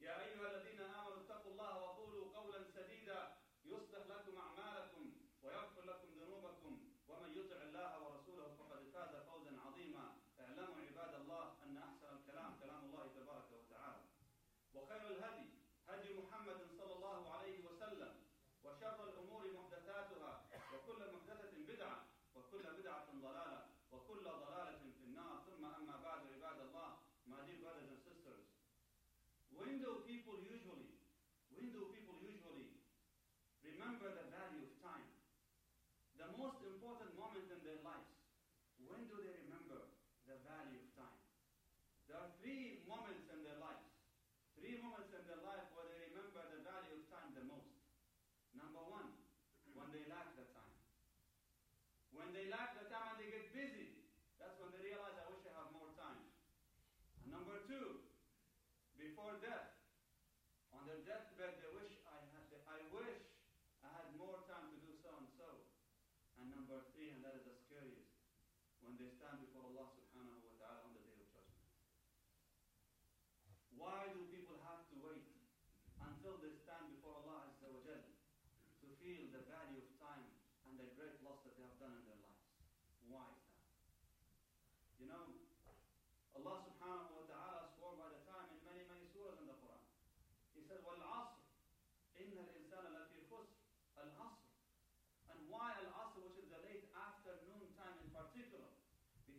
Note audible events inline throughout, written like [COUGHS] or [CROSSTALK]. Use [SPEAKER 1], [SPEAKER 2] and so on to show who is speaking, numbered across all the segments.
[SPEAKER 1] Yeah, milagro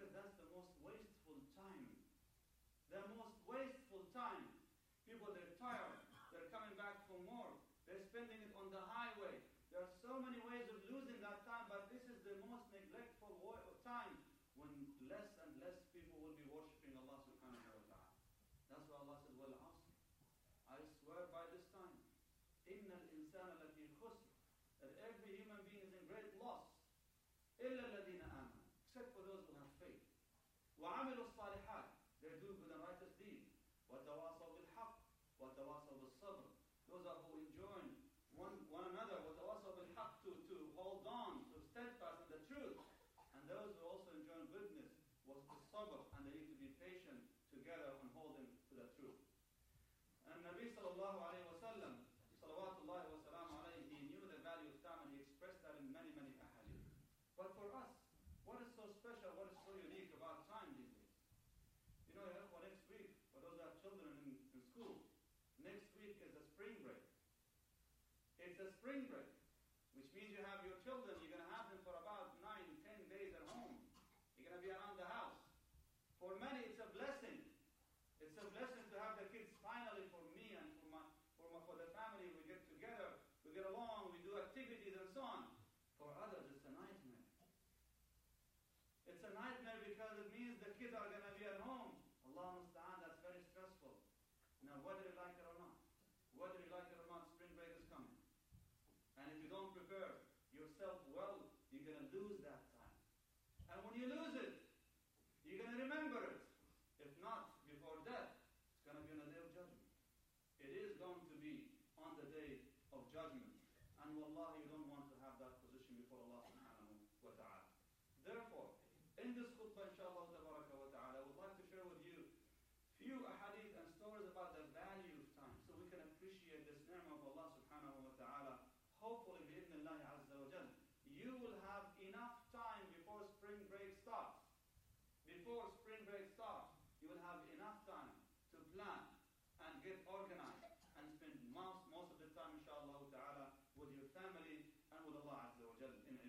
[SPEAKER 1] because that's the most wasteful time. The most wasteful time. People, they're tired. They're coming back for more. They're spending it on the highway. There are so many ways of losing that time, but this is the most neglectful time when less and less people will be worshipping Allah subhanahu wa ta'ala. That's why Allah says, Well, ask. I swear by this time. Inna al insana lafi. That every human being is in great loss. إِلَّا وعملوا الصالحات. They do good and righteous deeds. وتواصوا بالحق. وتواصوا بالصبر. Those are who enjoin one, one another. وتواصوا بالحق to, to hold on to steadfast in the truth. And those who also enjoin goodness was the sabr and they need to be patient together and holding to the truth. And Nabi sallallahu alayhi wa sallam salawatullahi wa salam he knew the value of time and he expressed that in many many ahadith. But for us spring break, which means you have your children, you you lose it.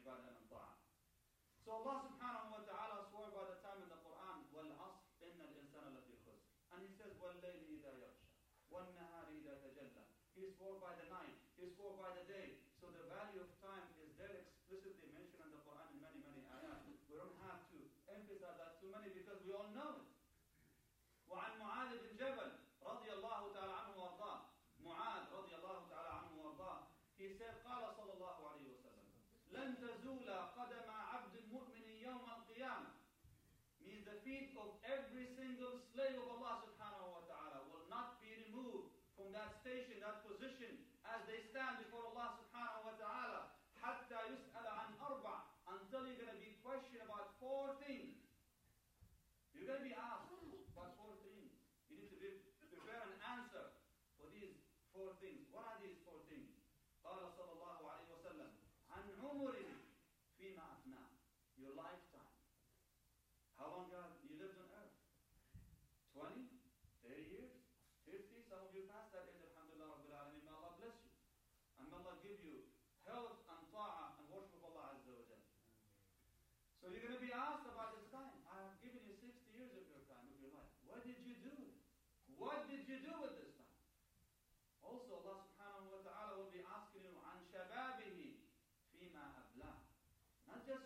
[SPEAKER 1] So Allah subhanahu wa ta'ala swore by the time in the Quran, وَالْعَصْرِ إِنَّ الْإِنسَانَ لَفِي خُسْرٍ And he says, وَاللَّيْلِ إِذَا يَغْشَى وَالنَّهَارِ إِذَا تَجَلَّى He swore by the night slave of Allah subhanahu wa ta'ala will not be removed from that station, that position, as they stand before Allah subhanahu wa ta'ala, Hatta يُسْأَلَ an arba Until you're going to be questioned about four things. You're going to be asked,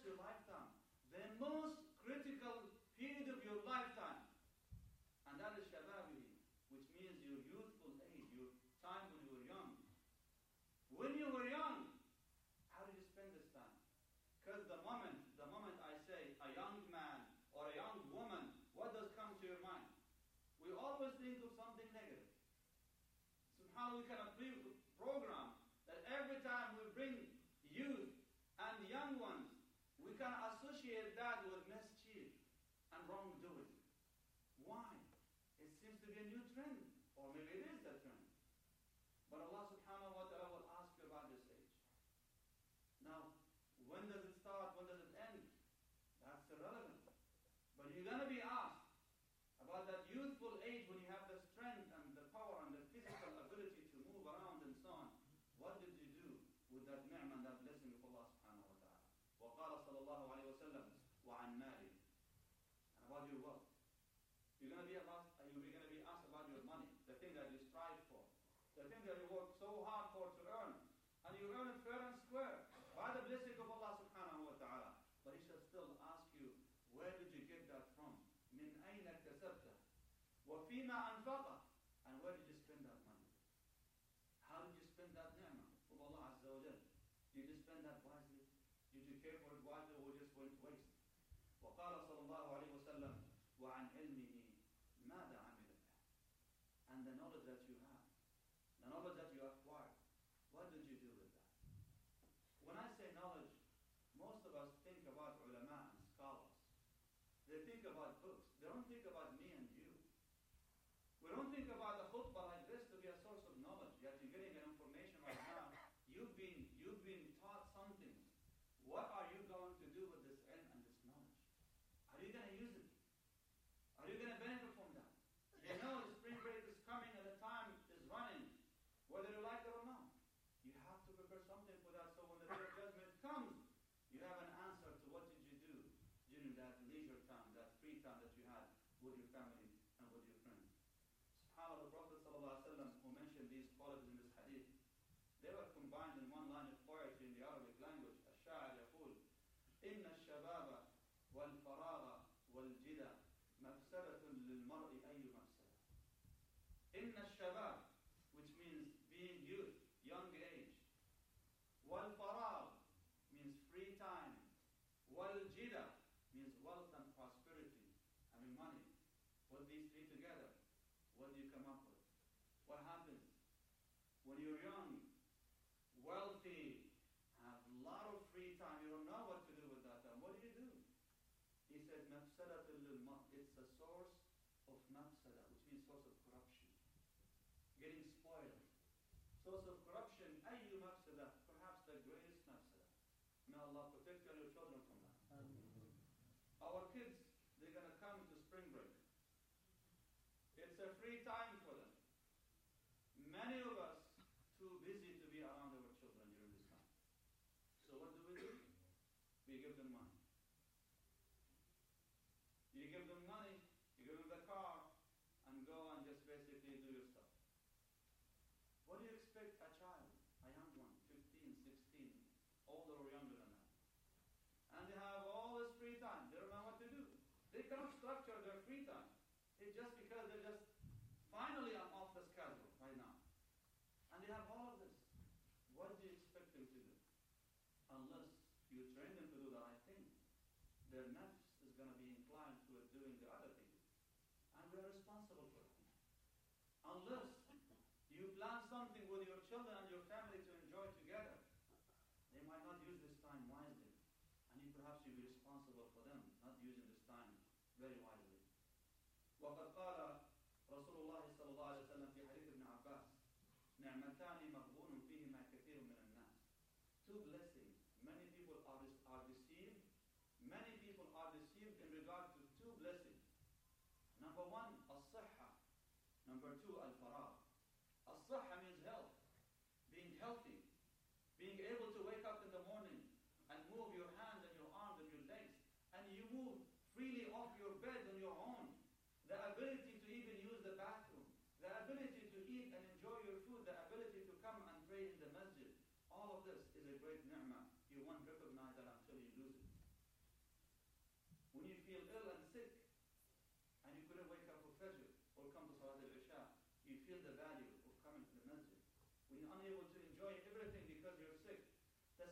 [SPEAKER 1] your lifetime. The most critical period of your lifetime. And that is shababi, which means your youthful age, your time when you were young. When you were young, how did you spend this time? Because the moment, the moment I say a young man or a young woman, what does come to your mind? We always think of something negative. Somehow we can program مما أنفقه Shabbat. Our kids, they're going to come to spring break. It's a free time for them. Many of we are responsible for it. Unless you plan something with your children and your family to enjoy together, they might not use this time wisely. And you perhaps you'll be responsible for them not using this time very wisely. وَقَدْ قَالَ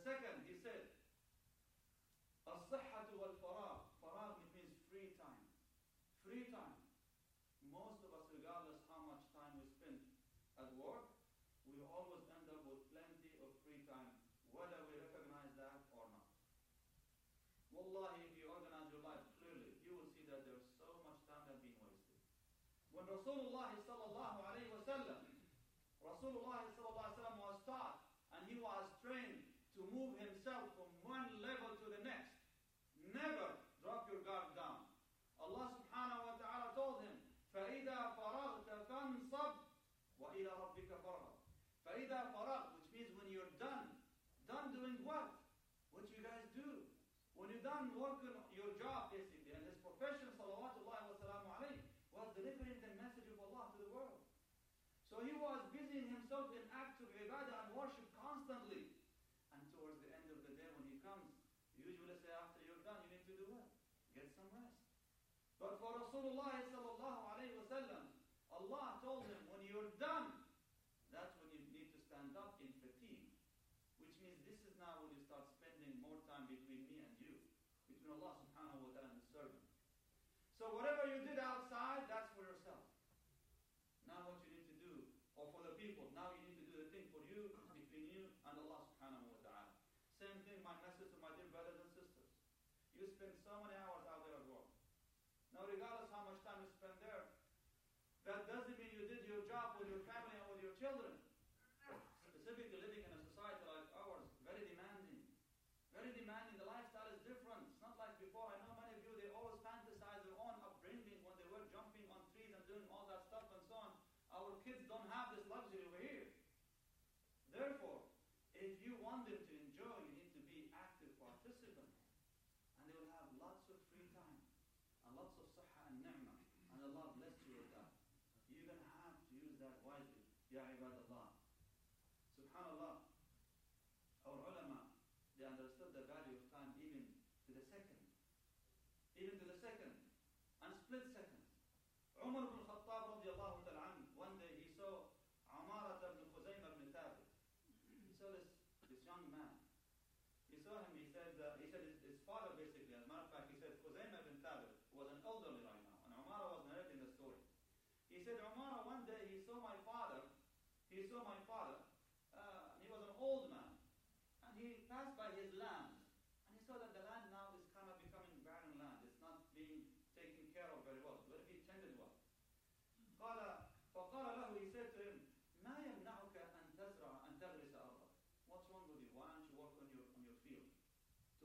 [SPEAKER 1] second, he said, الصحة والفراغ. it means free time. Free time. Most of us, regardless how much time we spend at work, we always end up with plenty of free time, whether we recognize that or not. Wallahi, if you organize your life clearly, you will see that there's so much time that being wasted. When Rasulullah move himself from one level to the next. Never drop your guard down. Allah subhanahu wa ta'ala told him, فَإِذَا فَرَغْتَ فَانْصَبْ وَإِلَى رَبِّكَ فَرْغَبْ فَإِذَا فَرَغْ Which means when you're done. Done doing what? What you guys do. When you're done working your job basically, and his profession, salawatullahi wa salamu alayhi, was delivering the message of Allah to the world. So he was busying himself in for Rasulullah sallallahu alayhi Allah told him, when you're done, that's when you need to stand up in fatigue. Which means this is now when you start spending more time between me and you, between Allah subhanahu wa ta'ala and the servant. So whatever you did outside, that 这样一般的话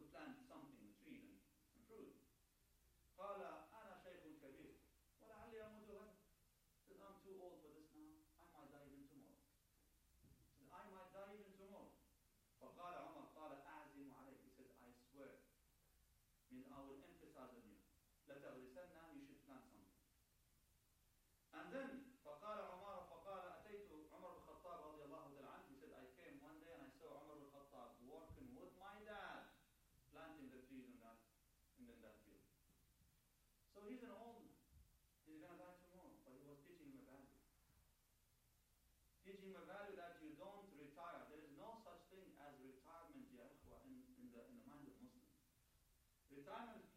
[SPEAKER 1] importanti. He's was an old man. He's going to die tomorrow. But he was teaching him a value. Teaching him a value that you don't retire. There is no such thing as retirement, ya in, in, the, in the mind of Muslims. Retirement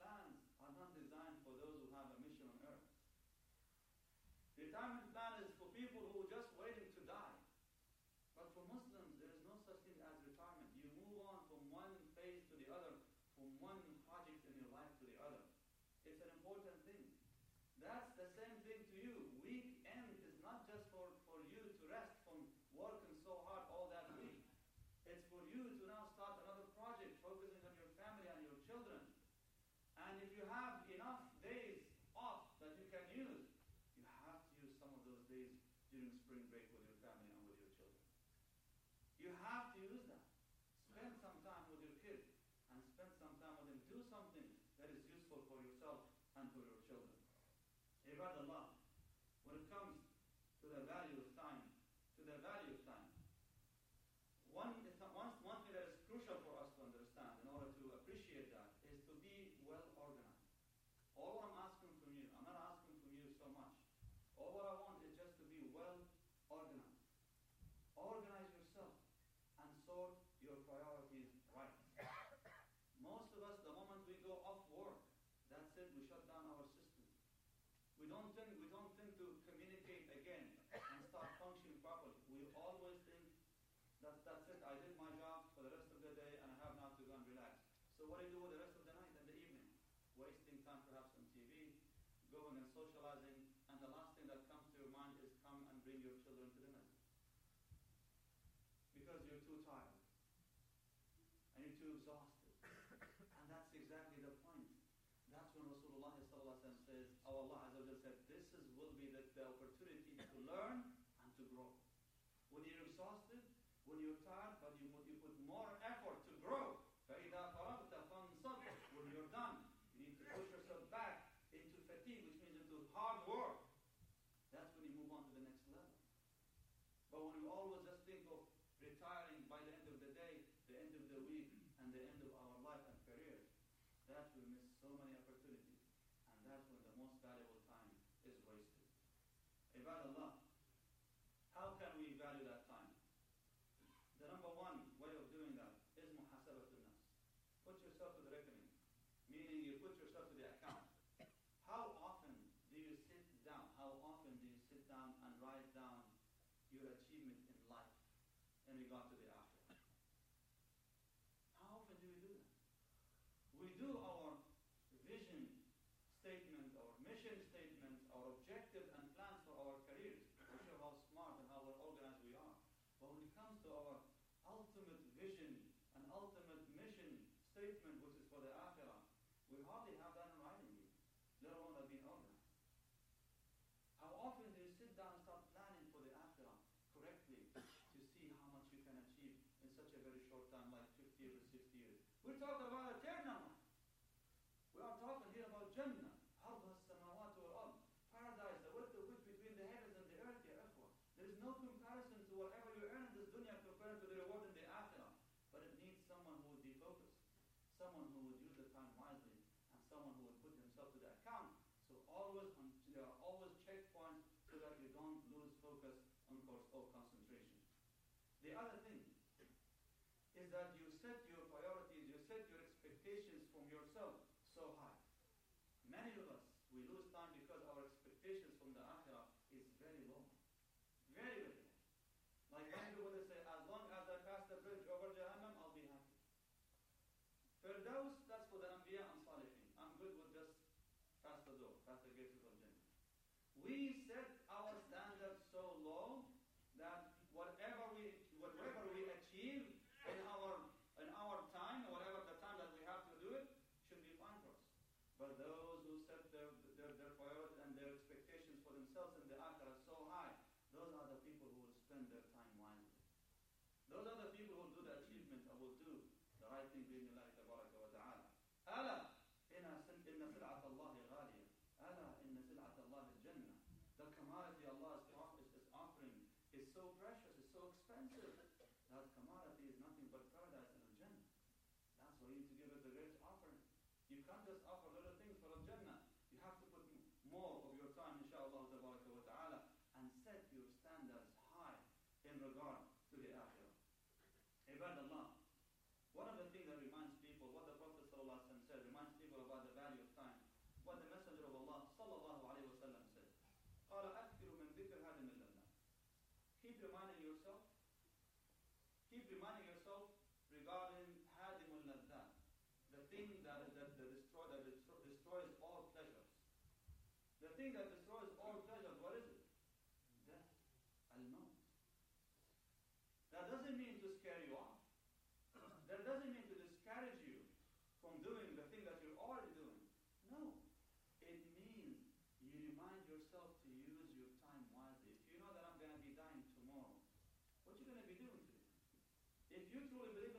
[SPEAKER 1] something that is useful for yourself and for your children. Ibadallah, going and socializing, and the last thing that comes to your mind is come and bring your children to dinner. Because you're too tired. And you're too exhausted. [COUGHS] and that's exactly the point. That's when Rasulullah says, our Allah said, this is, will be the, the opportunity to learn We're talking We set thing that destroys all pleasures, what is it? Death. Al-maut. That doesn't mean to scare you off. [CLEARS THROAT] That doesn't mean to discourage you from doing the thing that you're already doing. No. It means you remind yourself to use your time wisely. If you know that I'm going to be dying tomorrow, what are you going to be doing today? If you truly believe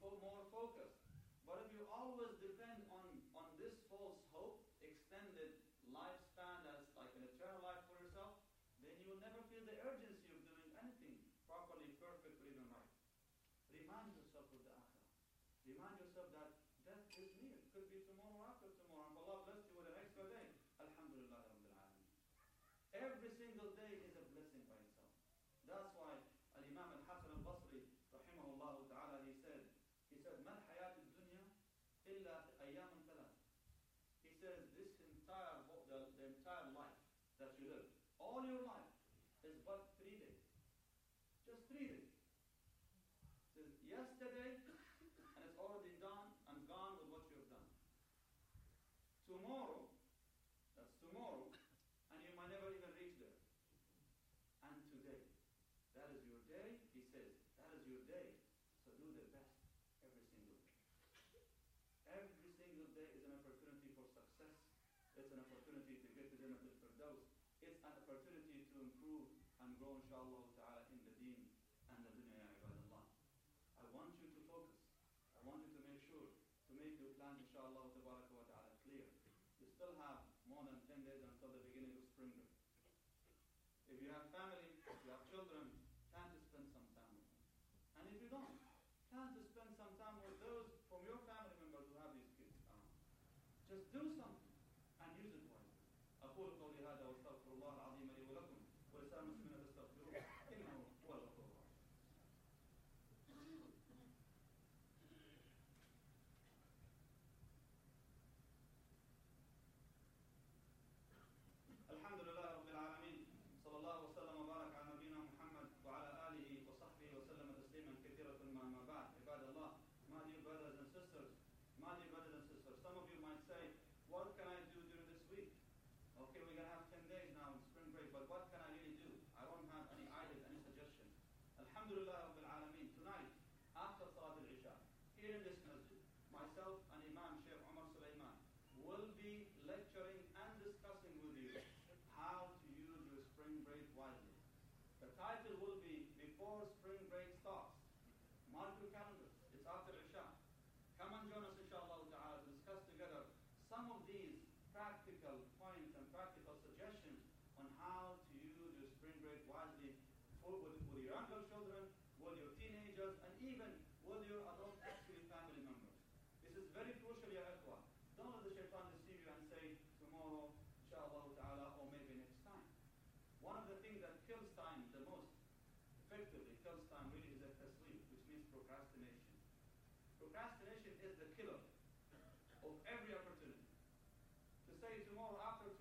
[SPEAKER 1] more focus, But if you always depend on, on this false hope, extended lifespan as like an eternal life for yourself, then you will never feel the urgency of doing anything properly, perfectly, even right. Remind yourself of the akhirah. Remind yourself that says this entire, the, the entire life that you live, all your life, is but three days. Just three days. It says yesterday grow inshallah ta'ala in the deen and the dunya ibadallah. I want you to focus. I want you to make sure to make your plan, inshallah wa ta'ala clear. You still have more than 10 days until the beginning of spring. If you have family Alhamdulillah Rabbil Alameen, tonight, after Salat al-Isha, here in this comes time really is a sleep, which means procrastination. Procrastination is the killer of every opportunity. To say tomorrow after